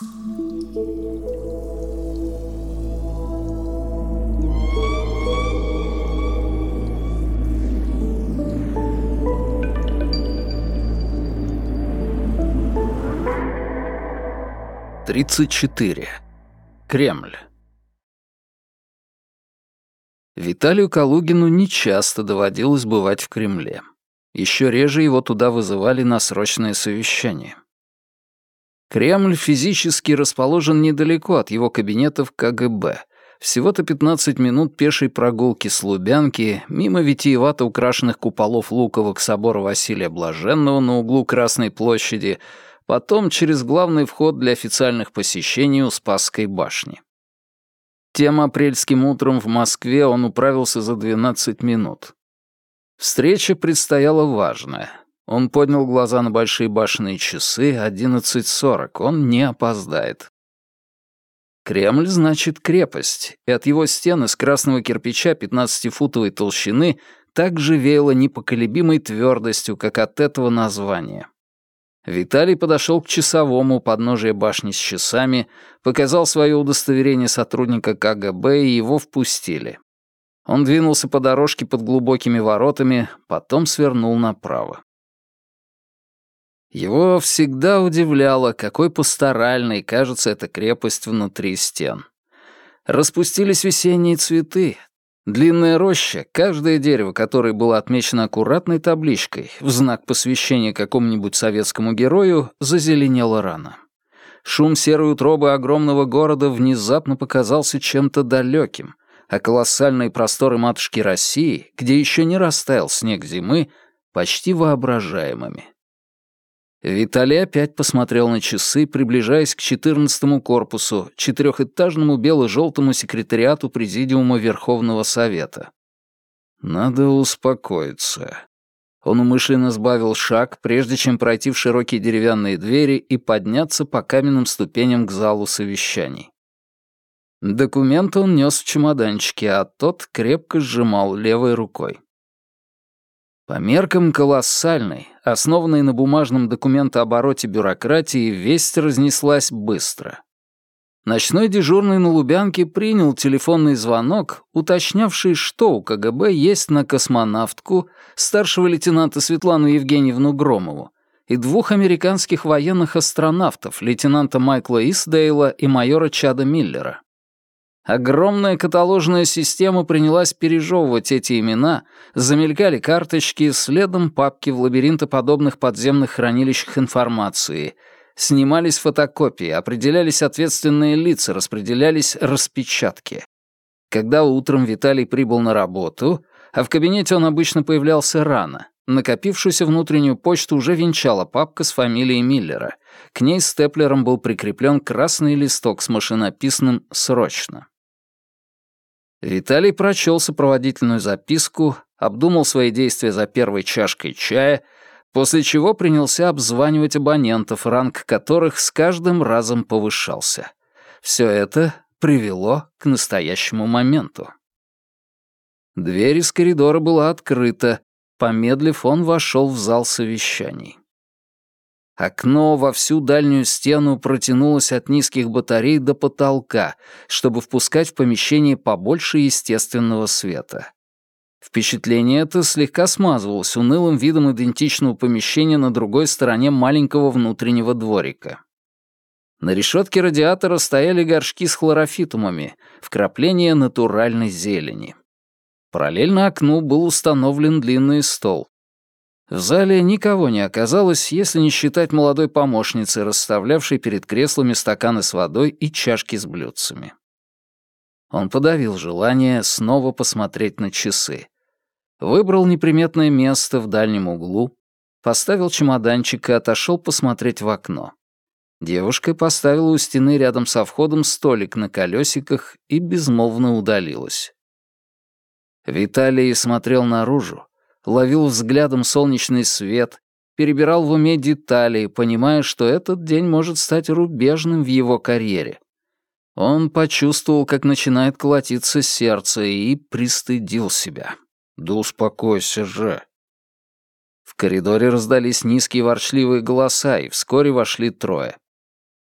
Тридцать четыре. Кремль. Виталию Калугину нечасто доводилось бывать в Кремле. Еще реже его туда вызывали на срочное совещание. Кремль физически расположен недалеко от его кабинетов КГБ. Всего-то 15 минут пешей прогулки с Лубянки, мимо витиевато украшенных куполов Луковок собора Василия Блаженного на углу Красной площади, потом через главный вход для официальных посещений у Спасской башни. Тем апрельским утром в Москве он управился за 12 минут. Встреча предстояла важная. Он поднял глаза на большие башенные часы, 11.40, он не опоздает. Кремль значит крепость, и от его стен из красного кирпича 15-футовой толщины так же веяло непоколебимой твердостью, как от этого названия. Виталий подошел к часовому подножия башни с часами, показал свое удостоверение сотрудника КГБ, и его впустили. Он двинулся по дорожке под глубокими воротами, потом свернул направо. Его всегда удивляло, какой пасторальной кажется эта крепость внутри стен. Распустились весенние цветы, Длинная роща, каждое дерево которое было отмечено аккуратной табличкой в знак посвящения какому-нибудь советскому герою, зазеленело рано. Шум серой утробы огромного города внезапно показался чем-то далеким, а колоссальные просторы матушки России, где еще не растаял снег зимы, почти воображаемыми. Виталий опять посмотрел на часы, приближаясь к 14 корпусу, четырехэтажному бело-желтому секретариату Президиума Верховного Совета. Надо успокоиться. Он умышленно сбавил шаг, прежде чем пройти в широкие деревянные двери и подняться по каменным ступеням к залу совещаний. Документ он нес в чемоданчике, а тот крепко сжимал левой рукой. По меркам колоссальной, основанной на бумажном документообороте бюрократии, весть разнеслась быстро. Ночной дежурный на Лубянке принял телефонный звонок, уточнявший, что у КГБ есть на космонавтку, старшего лейтенанта Светлану Евгеньевну Громову, и двух американских военных астронавтов, лейтенанта Майкла Исдейла и майора Чада Миллера. Огромная каталожная система принялась пережевывать эти имена, замелькали карточки, следом папки в лабиринтоподобных подземных хранилищах информации. Снимались фотокопии, определялись ответственные лица, распределялись распечатки. Когда утром Виталий прибыл на работу, а в кабинете он обычно появлялся рано, накопившуюся внутреннюю почту уже венчала папка с фамилией Миллера. К ней степлером был прикреплен красный листок с машинописным «Срочно». Виталий прочел сопроводительную записку, обдумал свои действия за первой чашкой чая, после чего принялся обзванивать абонентов, ранг которых с каждым разом повышался. Все это привело к настоящему моменту. Дверь из коридора была открыта. Помедлив, он вошел в зал совещаний. Окно во всю дальнюю стену протянулось от низких батарей до потолка, чтобы впускать в помещение побольше естественного света. Впечатление это слегка смазывалось унылым видом идентичного помещения на другой стороне маленького внутреннего дворика. На решетке радиатора стояли горшки с хлорофитумами, вкрапления натуральной зелени. Параллельно окну был установлен длинный стол. В зале никого не оказалось, если не считать молодой помощницы, расставлявшей перед креслами стаканы с водой и чашки с блюдцами. Он подавил желание снова посмотреть на часы. Выбрал неприметное место в дальнем углу, поставил чемоданчик и отошел посмотреть в окно. Девушка поставила у стены рядом со входом столик на колесиках и безмолвно удалилась. Виталий смотрел наружу, ловил взглядом солнечный свет, перебирал в уме детали, понимая, что этот день может стать рубежным в его карьере. Он почувствовал, как начинает колотиться сердце, и пристыдил себя. «Да успокойся же!» В коридоре раздались низкие ворчливые голоса, и вскоре вошли трое.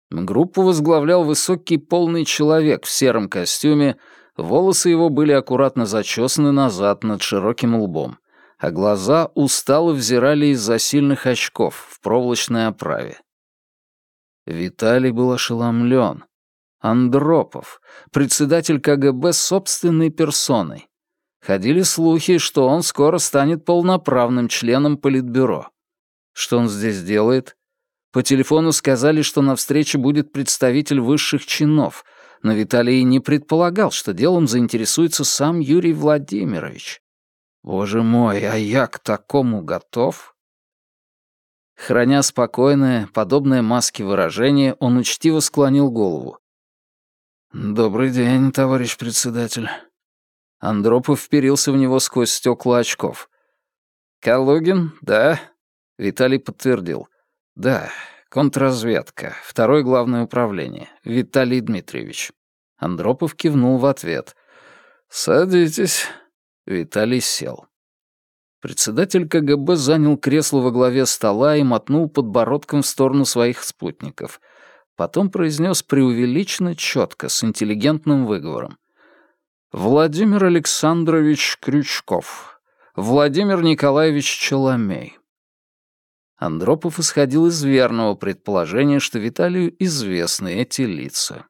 Группу возглавлял высокий полный человек в сером костюме, волосы его были аккуратно зачесаны назад над широким лбом, а глаза устало взирали из-за сильных очков в проволочной оправе. Виталий был ошеломлен. Андропов, председатель КГБ собственной персоной. Ходили слухи, что он скоро станет полноправным членом Политбюро. Что он здесь делает? По телефону сказали, что на встрече будет представитель высших чинов, но Виталий не предполагал, что делом заинтересуется сам Юрий Владимирович. Боже мой, а я к такому готов? Храня спокойное, подобное маске выражение, он учтиво склонил голову. «Добрый день, товарищ председатель». Андропов вперился в него сквозь стекла очков. «Калугин, да?» Виталий подтвердил. «Да, контрразведка, второе главное управление, Виталий Дмитриевич». Андропов кивнул в ответ. «Садитесь». Виталий сел. Председатель КГБ занял кресло во главе стола и мотнул подбородком в сторону своих спутников. Потом произнес преувеличенно четко, с интеллигентным выговором. «Владимир Александрович Крючков. Владимир Николаевич Челомей. Андропов исходил из верного предположения, что Виталию известны эти лица.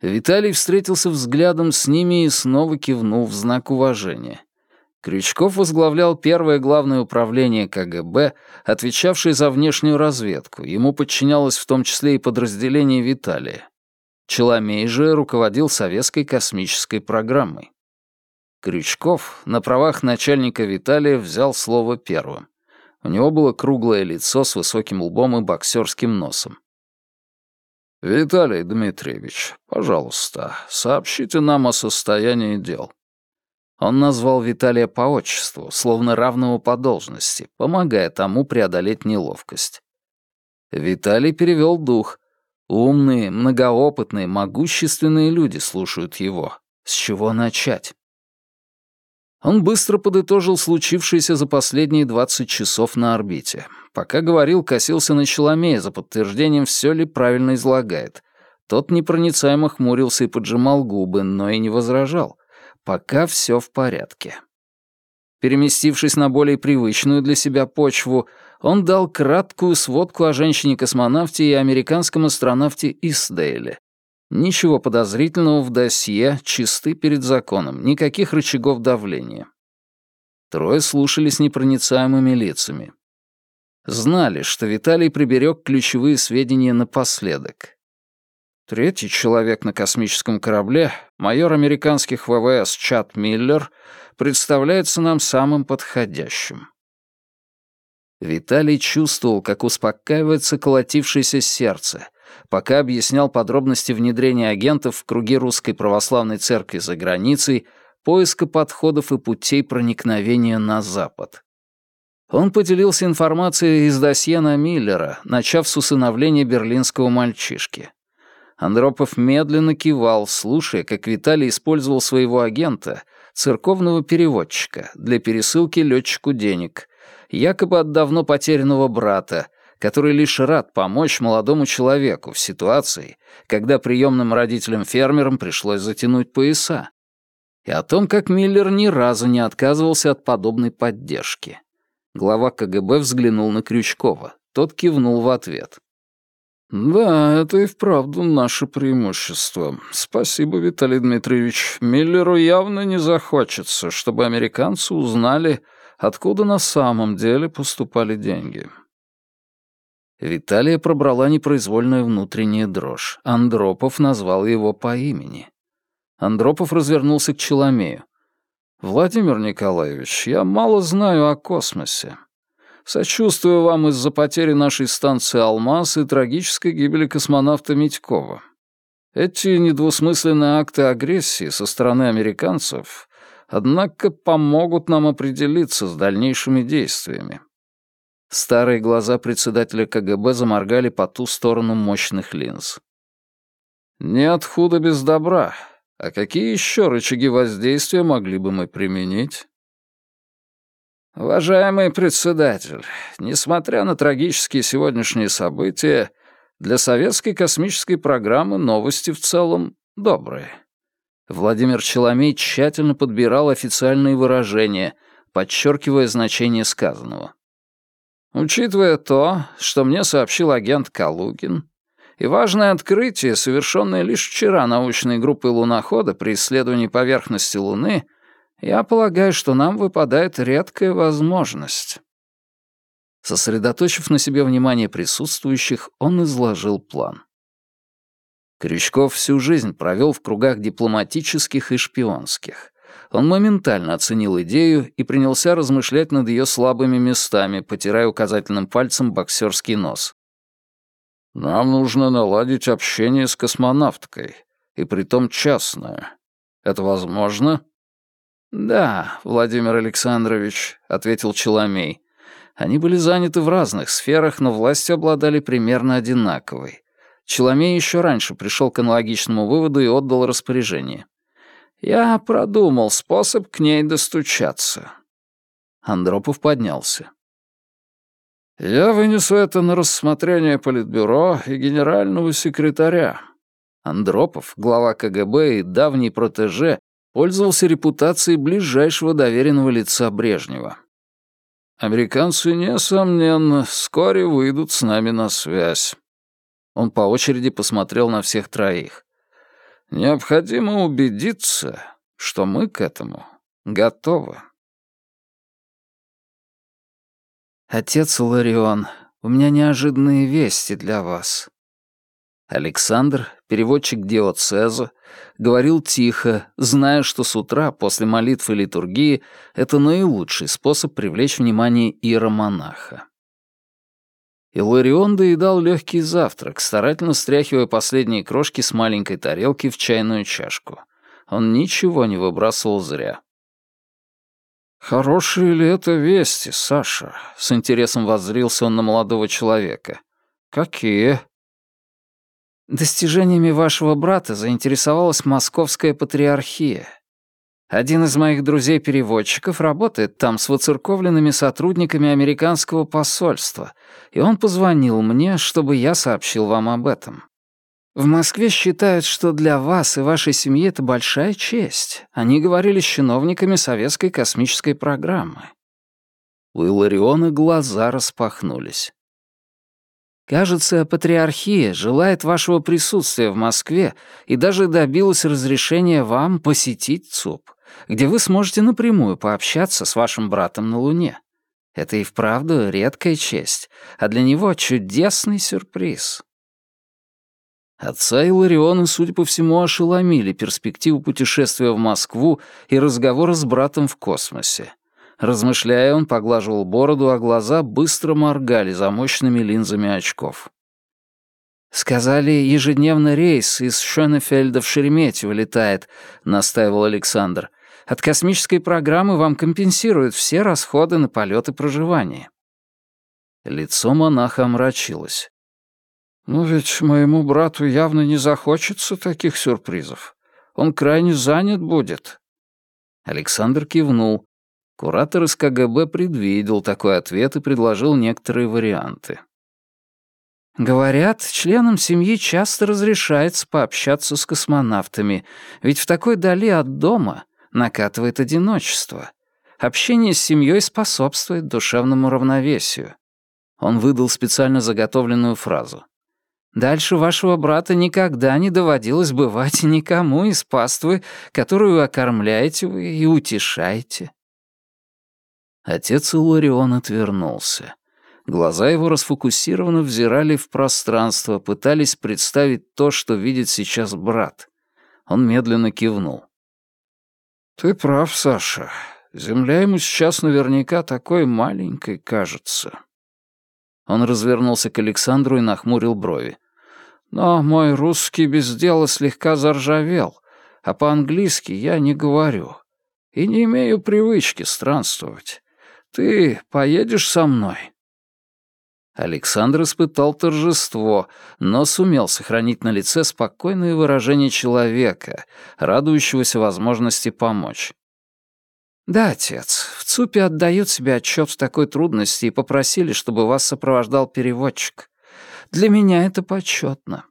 Виталий встретился взглядом с ними и снова кивнул в знак уважения. Крючков возглавлял первое главное управление КГБ, отвечавшее за внешнюю разведку. Ему подчинялось в том числе и подразделение Виталия. Челомей же руководил советской космической программой. Крючков на правах начальника Виталия взял слово первым. У него было круглое лицо с высоким лбом и боксерским носом. «Виталий Дмитриевич, пожалуйста, сообщите нам о состоянии дел». Он назвал Виталия по отчеству, словно равного по должности, помогая тому преодолеть неловкость. Виталий перевел дух. Умные, многоопытные, могущественные люди слушают его. С чего начать? Он быстро подытожил случившееся за последние 20 часов на орбите. Пока говорил, косился на Челомея за подтверждением, все ли правильно излагает. Тот непроницаемо хмурился и поджимал губы, но и не возражал. Пока все в порядке. Переместившись на более привычную для себя почву, он дал краткую сводку о женщине-космонавте и американском астронавте Исдейле, Ничего подозрительного в досье, чисты перед законом, никаких рычагов давления. Трое слушали с непроницаемыми лицами. Знали, что Виталий приберег ключевые сведения напоследок. Третий человек на космическом корабле, майор американских ВВС Чат Миллер, представляется нам самым подходящим. Виталий чувствовал, как успокаивается колотившееся сердце, пока объяснял подробности внедрения агентов в круги Русской Православной Церкви за границей, поиска подходов и путей проникновения на Запад. Он поделился информацией из досье на Миллера, начав с усыновления берлинского мальчишки. Андропов медленно кивал, слушая, как Виталий использовал своего агента, церковного переводчика, для пересылки летчику денег, якобы от давно потерянного брата, который лишь рад помочь молодому человеку в ситуации, когда приемным родителям-фермерам пришлось затянуть пояса, и о том, как Миллер ни разу не отказывался от подобной поддержки. Глава КГБ взглянул на Крючкова. Тот кивнул в ответ. «Да, это и вправду наше преимущество. Спасибо, Виталий Дмитриевич. Миллеру явно не захочется, чтобы американцы узнали, откуда на самом деле поступали деньги. Виталия пробрала непроизвольная внутренняя дрожь. Андропов назвал его по имени. Андропов развернулся к Челомею. «Владимир Николаевич, я мало знаю о космосе. Сочувствую вам из-за потери нашей станции «Алмаз» и трагической гибели космонавта Митькова. Эти недвусмысленные акты агрессии со стороны американцев, однако, помогут нам определиться с дальнейшими действиями. Старые глаза председателя КГБ заморгали по ту сторону мощных линз. «Нет худа без добра. А какие еще рычаги воздействия могли бы мы применить?» «Уважаемый председатель, несмотря на трагические сегодняшние события, Для советской космической программы новости в целом добрые. Владимир Челомей тщательно подбирал официальные выражения, подчеркивая значение сказанного. Учитывая то, что мне сообщил агент Калугин, и важное открытие, совершенное лишь вчера научной группой лунохода при исследовании поверхности Луны, я полагаю, что нам выпадает редкая возможность. Сосредоточив на себе внимание присутствующих, он изложил план. Крючков всю жизнь провел в кругах дипломатических и шпионских. Он моментально оценил идею и принялся размышлять над ее слабыми местами, потирая указательным пальцем боксерский нос. Нам нужно наладить общение с космонавткой, и притом частное. Это возможно? Да, Владимир Александрович, ответил Челомей. Они были заняты в разных сферах, но властью обладали примерно одинаковой. Челомей еще раньше пришел к аналогичному выводу и отдал распоряжение. «Я продумал способ к ней достучаться». Андропов поднялся. Я вынесу это на рассмотрение Политбюро и генерального секретаря. Андропов, глава КГБ и давний протеже, пользовался репутацией ближайшего доверенного лица Брежнева. Американцы, несомненно, вскоре выйдут с нами на связь. Он по очереди посмотрел на всех троих. Необходимо убедиться, что мы к этому готовы. «Отец Ларион, у меня неожиданные вести для вас». Александр, переводчик диоцеза, говорил тихо, зная, что с утра после молитвы литургии это наилучший способ привлечь внимание иеромонаха. Иларион доедал легкий завтрак, старательно стряхивая последние крошки с маленькой тарелки в чайную чашку. Он ничего не выбрасывал зря. «Хорошие ли это вести, Саша?» — с интересом воззрился он на молодого человека. «Какие?» «Достижениями вашего брата заинтересовалась Московская Патриархия. Один из моих друзей-переводчиков работает там с выцерковленными сотрудниками американского посольства, и он позвонил мне, чтобы я сообщил вам об этом. В Москве считают, что для вас и вашей семьи это большая честь. Они говорили с чиновниками советской космической программы. У Илариона глаза распахнулись. Кажется, патриархия желает вашего присутствия в Москве и даже добилась разрешения вам посетить ЦУП, где вы сможете напрямую пообщаться с вашим братом на Луне. Это и вправду редкая честь, а для него чудесный сюрприз. Отца Илариона, судя по всему, ошеломили перспективу путешествия в Москву и разговора с братом в космосе. Размышляя, он поглаживал бороду, а глаза быстро моргали за мощными линзами очков. «Сказали, ежедневно рейс из Шönефельда в Шереметьево летает», — настаивал Александр. «От космической программы вам компенсируют все расходы на полет и проживание». Лицо монаха омрачилось. «Ну ведь моему брату явно не захочется таких сюрпризов. Он крайне занят будет». Александр кивнул. Куратор из КГБ предвидел такой ответ и предложил некоторые варианты. Говорят, членам семьи часто разрешается пообщаться с космонавтами, ведь в такой дали от дома накатывает одиночество. Общение с семьей способствует душевному равновесию. Он выдал специально заготовленную фразу. Дальше вашего брата никогда не доводилось бывать никому из паствы, которую окормляете вы и утешаете». Отец Иларион отвернулся. Глаза его расфокусированно взирали в пространство, пытались представить то, что видит сейчас брат. Он медленно кивнул. «Ты прав, Саша. Земля ему сейчас наверняка такой маленькой кажется». Он развернулся к Александру и нахмурил брови. Но мой русский без дела слегка заржавел, а по-английски я не говорю. И не имею привычки странствовать. Ты поедешь со мной?» Александр испытал торжество, но сумел сохранить на лице спокойное выражение человека, радующегося возможности помочь. «Да, отец, в ЦУПе отдают себе отчет в такой трудности и попросили, чтобы вас сопровождал переводчик. Для меня это почетно.